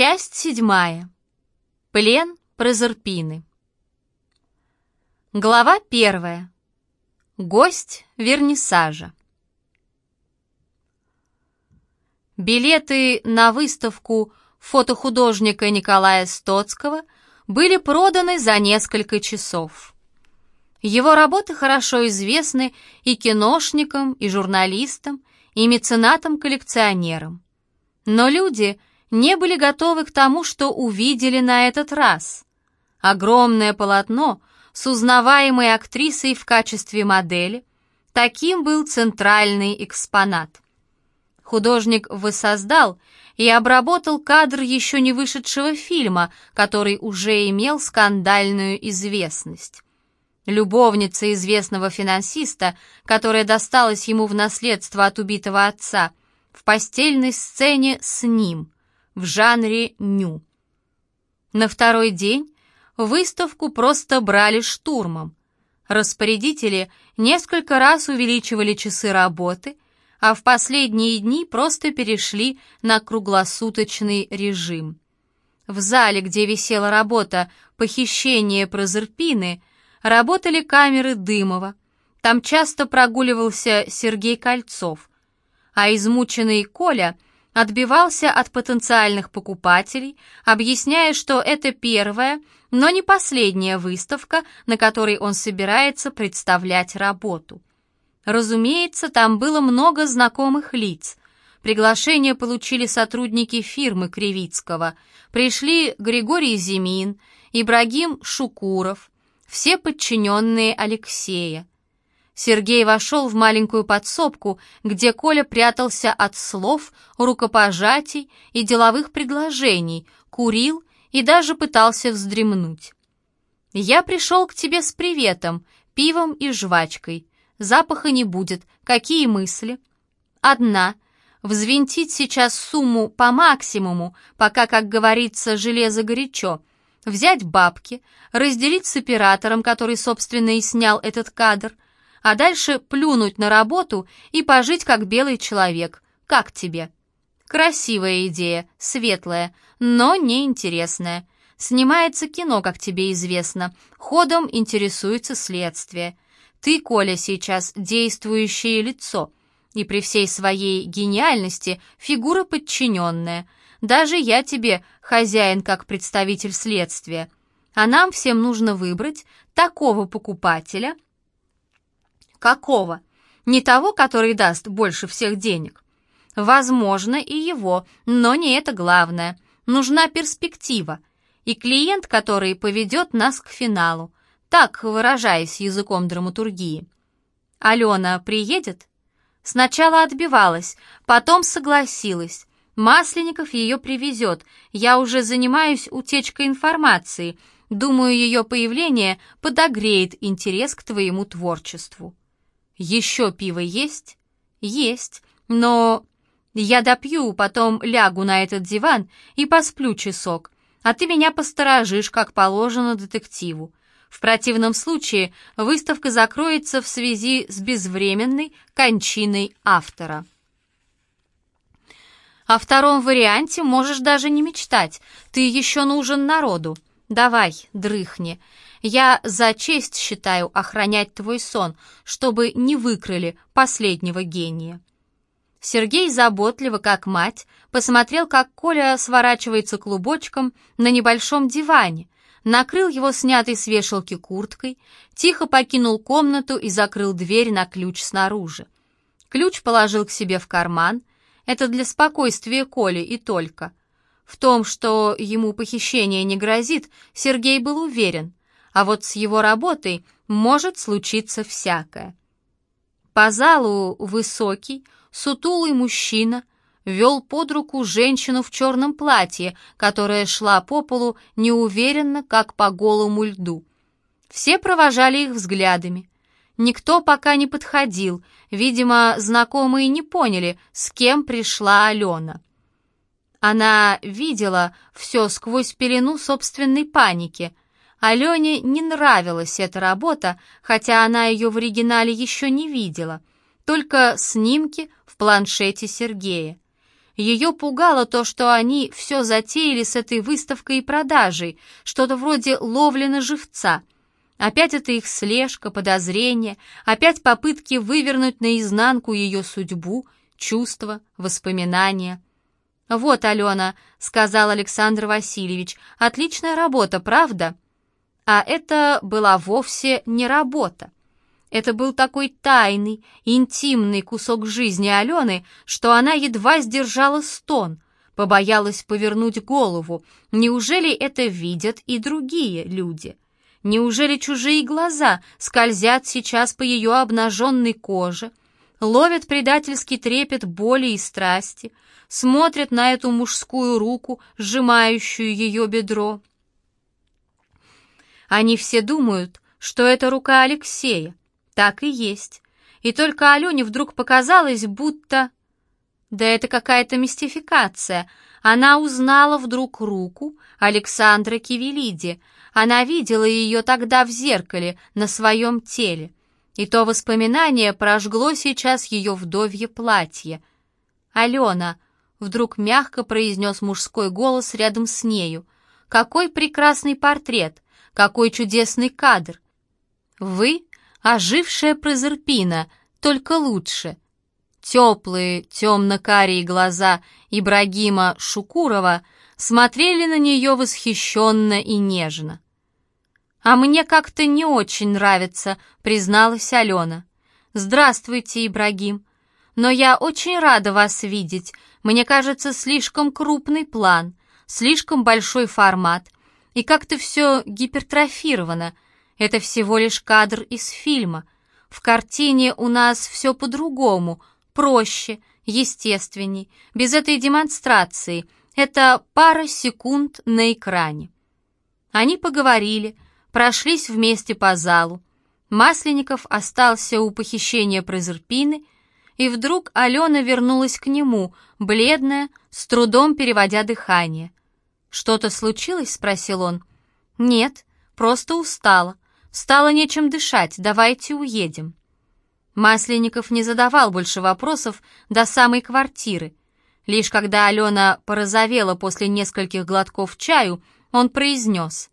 Часть седьмая. Плен Прозерпины. Глава первая. Гость вернисажа. Билеты на выставку фотохудожника Николая Стоцкого были проданы за несколько часов. Его работы хорошо известны и киношникам, и журналистам, и меценатам-коллекционерам. Но люди не были готовы к тому, что увидели на этот раз. Огромное полотно с узнаваемой актрисой в качестве модели, таким был центральный экспонат. Художник воссоздал и обработал кадр еще не вышедшего фильма, который уже имел скандальную известность. Любовница известного финансиста, которая досталась ему в наследство от убитого отца, в постельной сцене с ним, в жанре ню. На второй день выставку просто брали штурмом. Распорядители несколько раз увеличивали часы работы, а в последние дни просто перешли на круглосуточный режим. В зале, где висела работа «Похищение Прозерпины», работали камеры Дымова. Там часто прогуливался Сергей Кольцов. А измученный Коля отбивался от потенциальных покупателей, объясняя, что это первая, но не последняя выставка, на которой он собирается представлять работу. Разумеется, там было много знакомых лиц. Приглашение получили сотрудники фирмы Кривицкого. Пришли Григорий Зимин, Ибрагим Шукуров, все подчиненные Алексея. Сергей вошел в маленькую подсобку, где Коля прятался от слов, рукопожатий и деловых предложений, курил и даже пытался вздремнуть. «Я пришел к тебе с приветом, пивом и жвачкой. Запаха не будет. Какие мысли?» «Одна. Взвинтить сейчас сумму по максимуму, пока, как говорится, железо горячо, взять бабки, разделить с оператором, который, собственно, и снял этот кадр, а дальше плюнуть на работу и пожить как белый человек. Как тебе? Красивая идея, светлая, но неинтересная. Снимается кино, как тебе известно. Ходом интересуется следствие. Ты, Коля, сейчас действующее лицо, и при всей своей гениальности фигура подчиненная — даже я тебе хозяин как представитель следствия. А нам всем нужно выбрать такого покупателя. Какого? Не того, который даст больше всех денег. Возможно, и его, но не это главное. Нужна перспектива. И клиент, который поведет нас к финалу. Так, выражаясь языком драматургии. Алена приедет? Сначала отбивалась, потом согласилась. Масленников ее привезет. Я уже занимаюсь утечкой информации. Думаю, ее появление подогреет интерес к твоему творчеству. Еще пиво есть? Есть, но я допью, потом лягу на этот диван и посплю часок, а ты меня посторожишь, как положено детективу. В противном случае выставка закроется в связи с безвременной кончиной автора. О втором варианте можешь даже не мечтать. Ты еще нужен народу. Давай, дрыхни. Я за честь считаю охранять твой сон, чтобы не выкрали последнего гения». Сергей заботливо, как мать, посмотрел, как Коля сворачивается клубочком на небольшом диване, накрыл его снятой с вешалки курткой, тихо покинул комнату и закрыл дверь на ключ снаружи. Ключ положил к себе в карман, это для спокойствия Коли и только. В том, что ему похищение не грозит, Сергей был уверен, а вот с его работой может случиться всякое. По залу высокий, сутулый мужчина вел под руку женщину в черном платье, которая шла по полу неуверенно, как по голому льду. Все провожали их взглядами. Никто пока не подходил, видимо, знакомые не поняли, с кем пришла Алена. Она видела все сквозь пелену собственной паники. Алене не нравилась эта работа, хотя она ее в оригинале еще не видела, только снимки в планшете Сергея. Ее пугало то, что они все затеяли с этой выставкой и продажей, что-то вроде ловли на живца. Опять это их слежка, подозрение, опять попытки вывернуть наизнанку ее судьбу, чувства, воспоминания. «Вот, Алена», — сказал Александр Васильевич, — «отличная работа, правда?» А это была вовсе не работа. Это был такой тайный, интимный кусок жизни Алены, что она едва сдержала стон, побоялась повернуть голову. Неужели это видят и другие люди? Неужели чужие глаза скользят сейчас по ее обнаженной коже, ловят предательский трепет боли и страсти, смотрят на эту мужскую руку, сжимающую ее бедро? Они все думают, что это рука Алексея. Так и есть. И только Алене вдруг показалось, будто... Да это какая-то мистификация. Она узнала вдруг руку Александра Кивелиди. Она видела ее тогда в зеркале на своем теле. И то воспоминание прожгло сейчас ее вдовье платье. «Алена», — вдруг мягко произнес мужской голос рядом с нею, — «какой прекрасный портрет! Какой чудесный кадр! Вы — ожившая Прозерпина, только лучше. Теплые темно-карие глаза Ибрагима Шукурова смотрели на нее восхищенно и нежно. «А мне как-то не очень нравится», — призналась Алена. «Здравствуйте, Ибрагим. Но я очень рада вас видеть. Мне кажется, слишком крупный план, слишком большой формат — и как-то все гипертрофировано. Это всего лишь кадр из фильма. В картине у нас все по-другому, проще, естественней, без этой демонстрации. Это пара секунд на экране. Они поговорили, прошлись вместе по залу. Масленников остался у похищения Прозерпины, и вдруг Алена вернулась к нему, бледная, с трудом переводя дыхание. «Что-то случилось?» — спросил он. «Нет, просто устала. Стало нечем дышать, давайте уедем». Масленников не задавал больше вопросов до самой квартиры. Лишь когда Алена порозовела после нескольких глотков чаю, он произнес.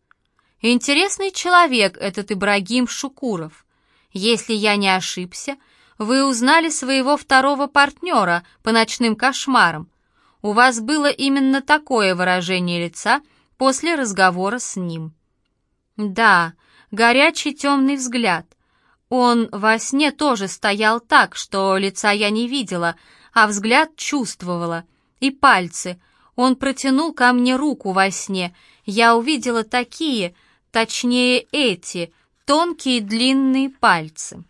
«Интересный человек этот Ибрагим Шукуров. Если я не ошибся, вы узнали своего второго партнера по ночным кошмарам. У вас было именно такое выражение лица после разговора с ним. Да, горячий темный взгляд. Он во сне тоже стоял так, что лица я не видела, а взгляд чувствовала. И пальцы. Он протянул ко мне руку во сне. Я увидела такие, точнее эти, тонкие длинные пальцы.